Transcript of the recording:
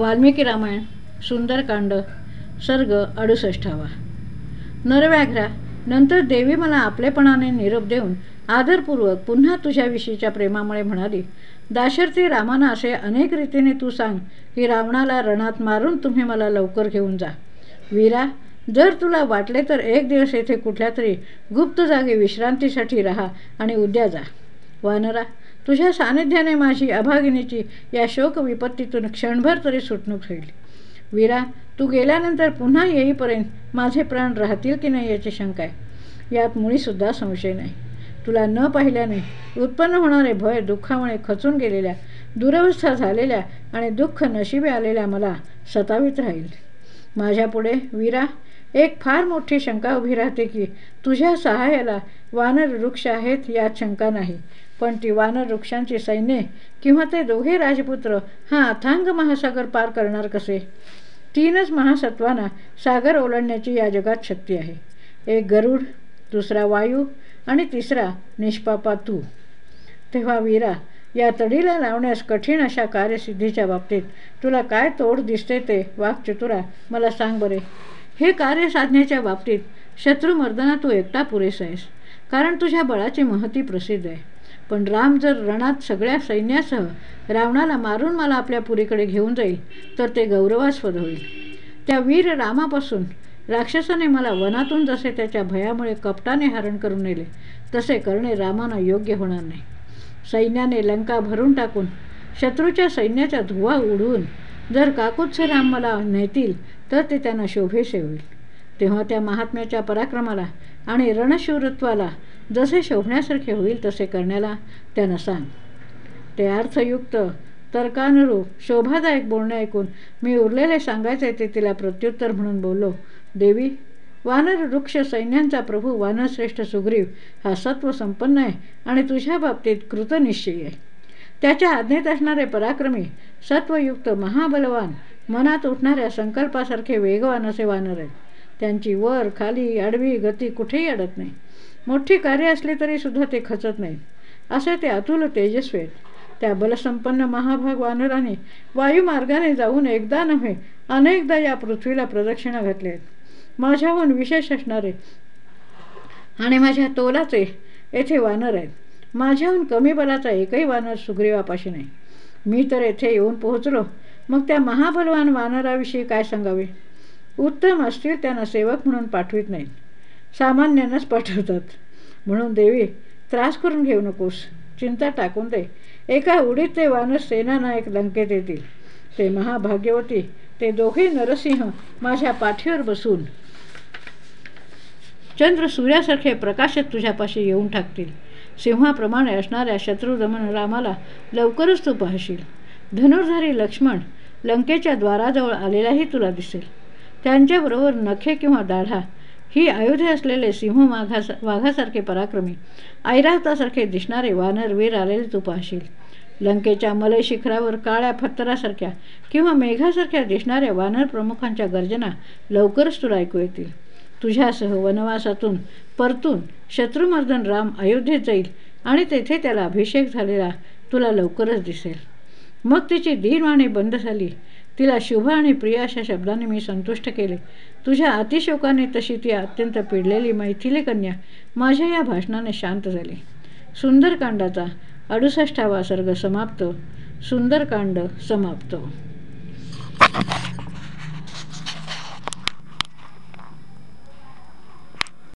वाल्मिकी रामायण सुंदरकांड सर्ग अडुसष्टावा नरव्याघ्रा नंतर देवी मला आपलेपणाने निरोप देऊन आदरपूर्वक पुन्हा तुझ्याविषयीच्या प्रेमामुळे म्हणाली दाशर्थी रामाना असे अनेक रीतीने तू सांग की रावणाला रणात मारून तुम्ही मला लवकर घेऊन जा. वीरा जर तुला वाटले तर एक दिवस येथे कुठल्या तरी गुप्त जागी विश्रांतीसाठी राहा आणि उद्या जा. वानरा तुझ्या सानिध्याने माझी अभागिनीची या शोक विपत्तीतून क्षणभर तरी सुटणूक होईल. वीरा तू गेल्यानंतर पुन्हा येईपर्यंत माझे प्राण राहतील की नाही याची शंका आहे? यात मुळीसुद्धा संशय नाही. तुला न पाहिल्याने उत्पन्न होणारे भय दुःखामुळे खचून गेलेल्या दुरवस्था झालेल्या आणि दुःख नशिबे आलेल्या मला सतावीत राहील. माझ्यापुढे वीरा एक फार मोठी शंका उभी राहते की तुझ्या सहाय्याला वानर वृक्ष आहेत यात शंका नाही. पण ती वानर वृक्षांची सैन्ये किंवा ते दोघे राजपुत्र हा अथांग महासागर पार करणार कसे? तीनच महासत्वांना सागर ओलांडण्याची या जगात शक्ती आहे. एक गरुड दुसरा वायू आणि तिसरा निष्पापा तू. तेव्हा वीरा या तडीला लावण्यास कठीण अशा कार्यसिद्धीच्या बाबतीत तुला काय तोड दिसते ते वाघचतुरा मला सांग बरे. हे कार्य साधण्याच्या बाबतीत शत्रुमर्दना तू एकटा पुरेसा आहेस कारण तुझ्या बळाची महती प्रसिद्ध आहे. पण राम जर रणात सगळ्या सैन्यासह रावणाला मारून मला आपल्या पुरीकडे घेऊन जाईल तर ते गौरवास्पद होईल. त्या वीर रामापासून राक्षसाने मला वनातून जसे त्याच्या भयामुळे कपटाने हरण करून नेले तसे करणे रामाना योग्य होणार नाही. सैन्याने लंका भरून टाकून शत्रूच्या सैन्याचा धुवा उडवून जर काकुत्स राम मला नेतील तर ते त्यांना शोभेसे होईल. तेव्हा त्या महात्म्याच्या पराक्रमाला आणि रणशूरत्वाला जसे शोभण्यासारखे होईल तसे करण्याला त्यांना सांग. ते अर्थयुक्त तर्कानुरूप शोभादायक बोलणे ऐकून मी उरलेले सांगायचे ते तिला प्रत्युत्तर म्हणून बोललो देवी वानर वृक्ष सैन्यांचा प्रभू वानरश्रेष्ठ सुग्रीव हा सत्वसंपन्न आहे आणि तुझ्या बाबतीत कृतनिश्चयी आहे. त्याच्या आज्ञेत असणारे पराक्रमी सत्वयुक्त महाबलवान मनात उठणाऱ्या संकल्पासारखे वेगवान असे वानर आहेत. त्यांची वर खाली आडवी गती कुठेही अडत नाही. मोठी कार्य असली तरी सुद्धा ते खचत नाहीत असे ते अतुल तेजस्वी आहेत. त्या बलसंपन्न महाभाग वानराने वायुमार्गाने जाऊन एकदा नव्हे अनेकदा या पृथ्वीला प्रदक्षिणा घातल्या आहेत. माझ्याहून विशेष असणारे आणि माझ्या तोलाचे येथे वानर आहेत. माझ्याहून कमी बलाचा एकही वानर सुग्रीवापाशी नाही. मी तर येथे येऊन पोहोचलो. मग त्या महाबलवान वानराविषयी काय सांगावे? उत्तम असतील त्यांना सेवक म्हणून पाठवित नाहीत सामान्यानंच पाठवतात. म्हणून देवी त्रास करून घेऊ नकोस. चिंता टाकून दे. एका उडीत ते वानस सेनानायक लंकेत येतील ते महाभाग्यवती ते दोघे नरसिंह माझ्या पाठीवर बसून. चंद्र सूर्यासारखे प्रकाशात तुझ्यापाशी येऊन टाकतील सिंहाप्रमाणे असणाऱ्या शत्रुदमन रामाला लवकरच तू पाहशील. धनुर्धारी लक्ष्मण लंकेच्या द्वाराजवळ आलेलाही तुला दिसेल. त्यांच्याबरोबर नखे किंवा दाढा ही आयुधे असलेले सिंह माघा वाघासारखे पराक्रमी ऐरावतासारखे दिसणारे वानर वीर आलेले तू पाहशील. लंकेच्या मलय शिखरावर काळ्या फत्तरासारख्या किंवा मेघासारख्या दिसणाऱ्या वानर प्रमुखांच्या गर्जना लवकरच तुला ऐकू येतील. तुझ्यासह वनवासातून परतून शत्रुमर्दन राम अयोध्येत जाईल आणि तेथे त्याला अभिषेक झालेला तुला लवकरच दिसेल. मग तिची दीनवाणी बंद झाली. तिला शुभ आणि प्रिय अशा शब्दाने मी संतुष्ट केले. तुझ्या अतिशोकाने तशी ती अत्यंत पिडलेली मैथिली कन्या माझ्या या भाषणाने शांत झाली. सुंदरकांडाचा अडुसष्टावा सर्ग समाप्त. सुंदरकांड समाप्त.